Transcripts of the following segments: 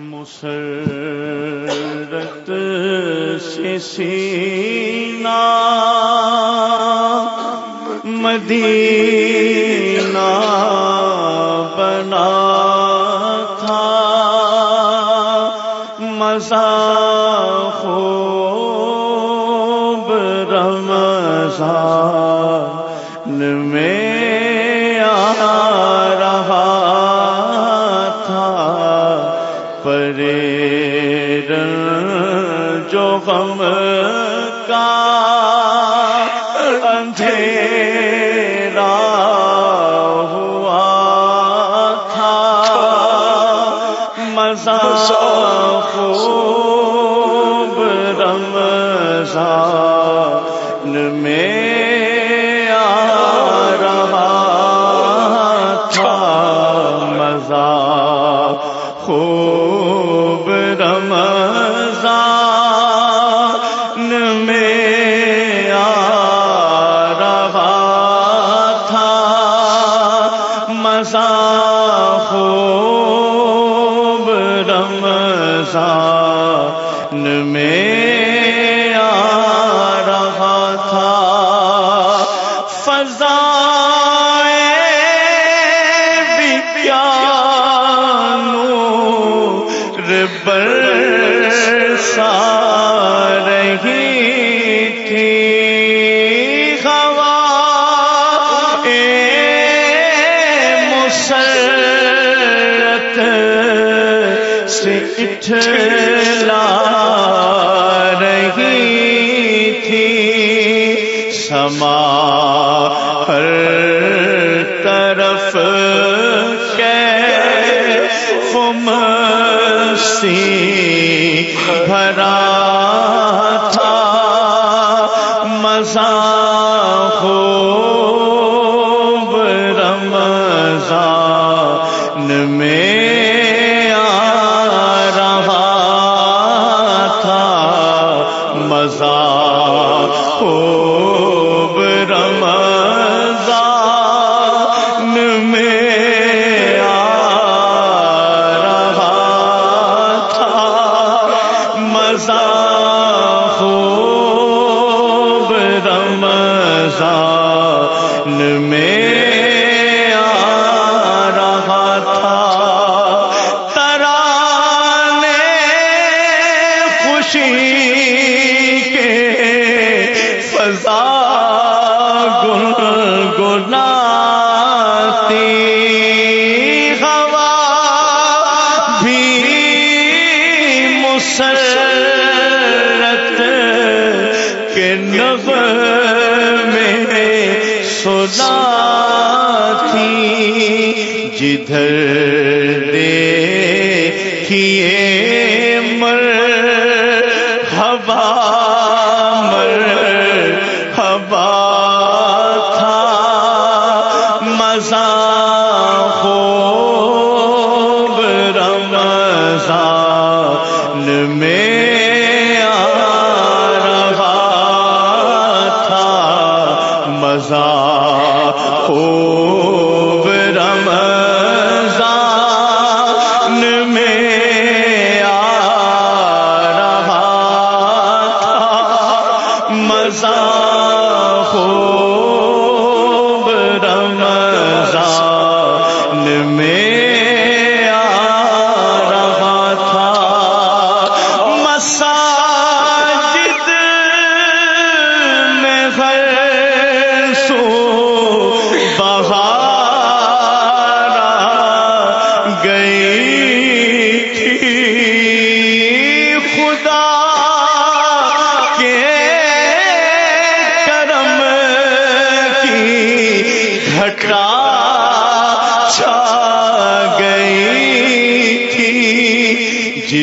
مسرت سے سینہ مدینہ دل جو غم پچھلا رہی تھی۔ سما ہر طرف کے سی بھرا تھا۔ مزہ ہو میں جدھر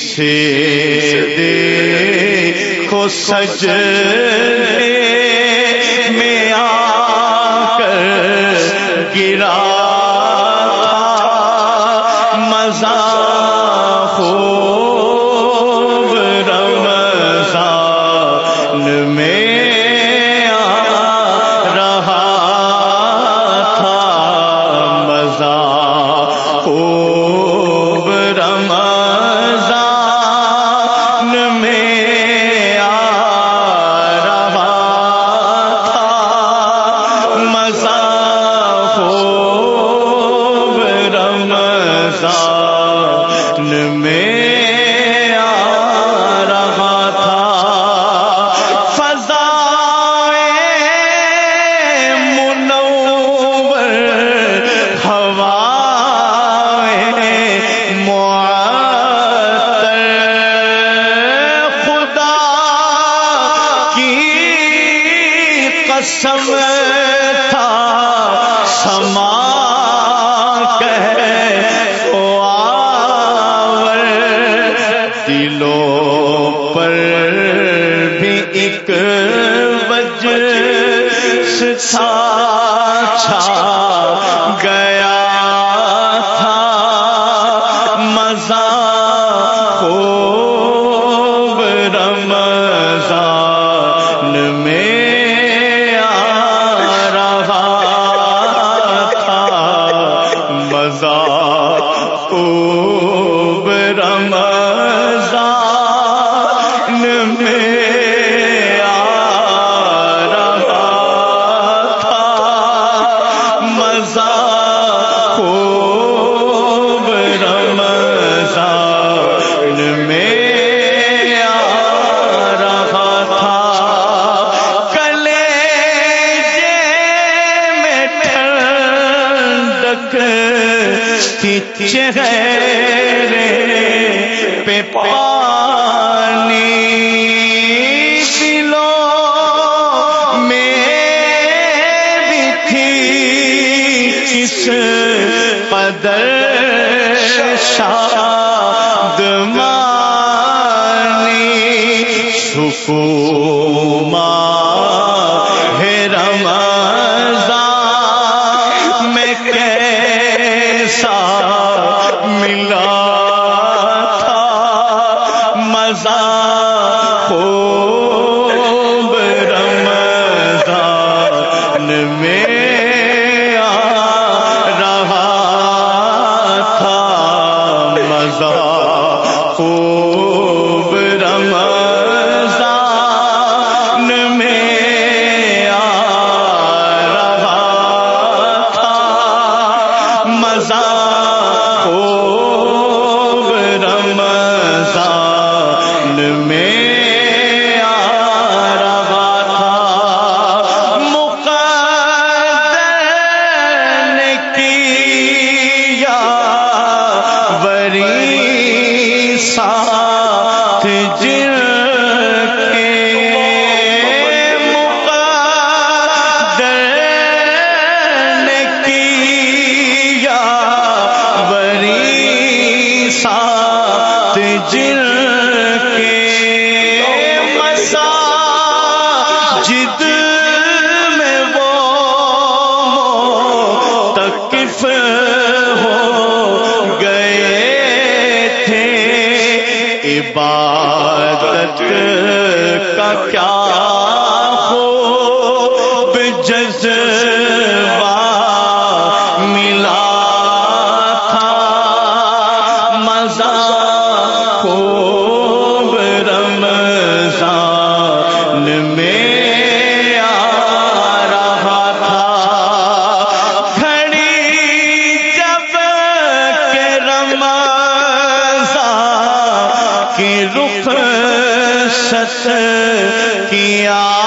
سے دے سج ایک وجہ تھا چھا اس قدر شاد مانی سکون عبادت کا کیا کی رخ ست کیا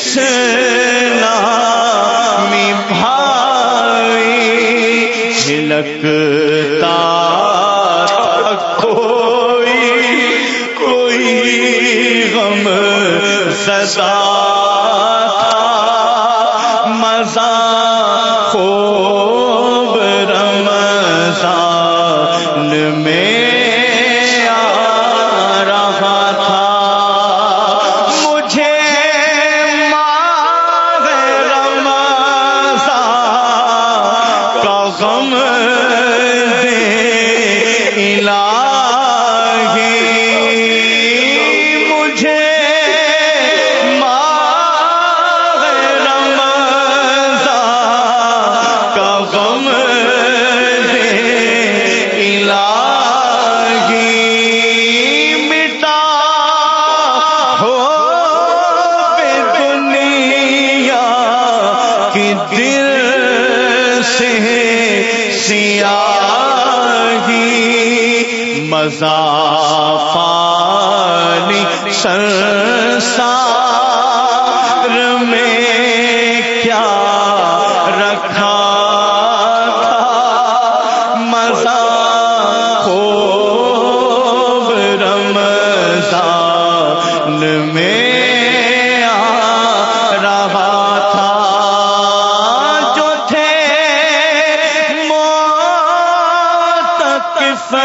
تشنا می بھائی چھلکتا کوئی کوئی غم سدا سے سیاہی مزافانی سرسار مزا فانی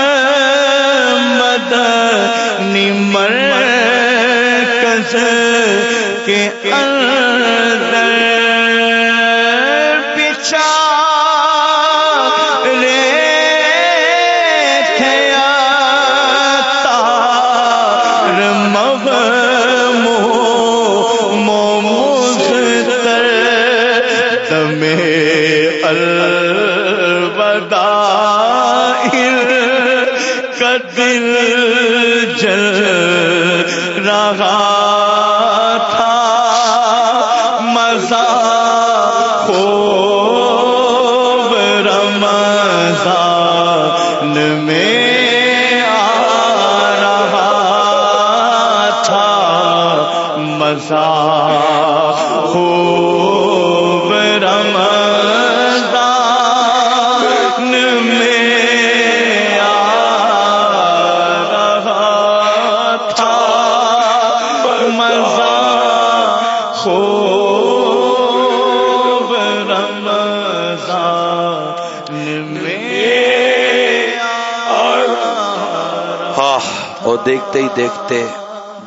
سنسار دیکھتے ہی دیکھتے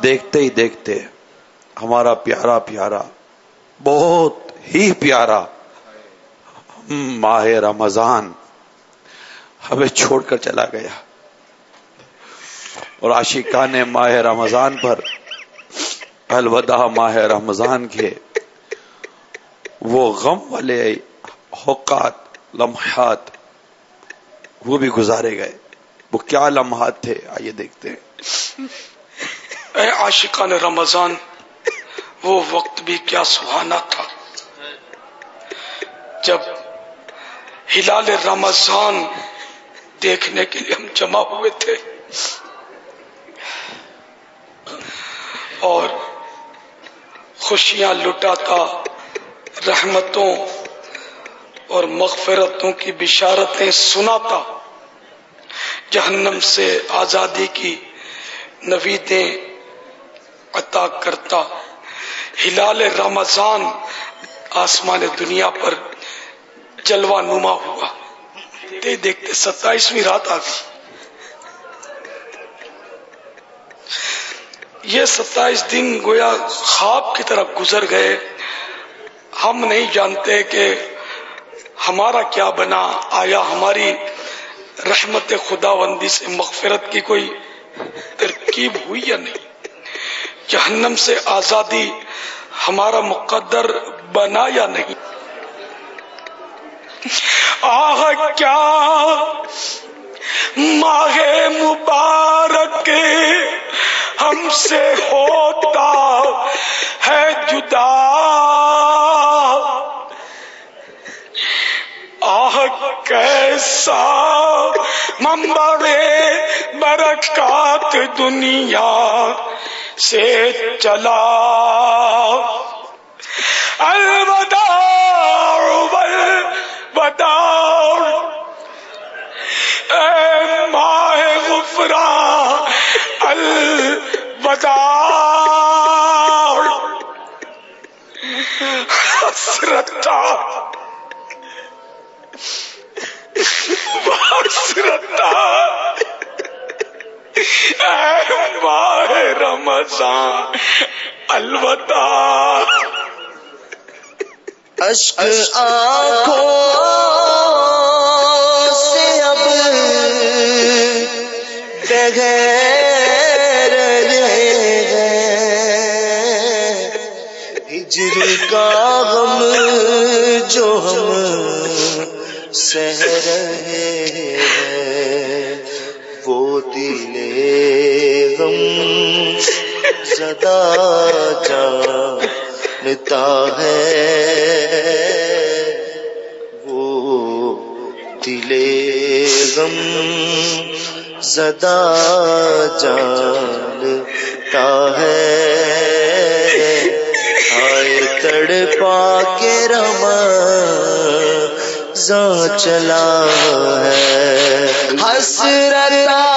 دیکھتے ہی دیکھتے، ہمارا پیارا پیارا، بہت ہی پیارا، ماہ رمضان ہمیں چھوڑ کر چلا گیا۔ اور عاشقان ماہ رمضان پر الوداع ماہ رمضان کے وہ غم والے حقات، لمحات وہ بھی گزارے گئے۔ وہ کیا لمحات تھے؟ آئیے دیکھتے ہیں۔ اے عاشقان رمضان، وہ وقت بھی کیا سہانا تھا۔ جب ہلال رمضان دیکھنے کے لیے ہم جمع ہوئے تھے، اور خوشیاں لٹاتا، رحمتوں اور مغفرتوں کی بشارتیں سناتا، جہنم سے آزادی کی نویدیں، عطا کرتا، ہلال رمضان آسمان دنیا پر جلوہ نما ہوا۔ دیکھتے دیکھتے ستائیسویں رات آ گئی۔ یہ ستائیس دن گویا خواب کی طرف گزر گئے۔ ہم نہیں جانتے کہ ہمارا کیا بنا، آیا ہماری رحمت خدا بندی سے مغفرت کی کوئی ترکیب ہوئی یا نہیں؟ جہنم سے آزادی ہمارا مقدر بنا یا نہیں؟ آہ، کیا ماہ مبارک ہم سے ہوتا ہے جدا آہ کیسا ممبرے برکات دنیا سے چلا۔ الوداع الوداع اے ماہ غفرا۔ الوداع۔ حسرتا۔ رمضان البتہ اشک آنکھوں سے اب بغیر ہجر کا غم جو ہم سہ رہے ہیں وہ دل غم زدہ جانتا ہے۔ وہ دل غم زدہ جانتا ہے۔ آئے تڑ پا کے رم چلا ہے۔ حسرتا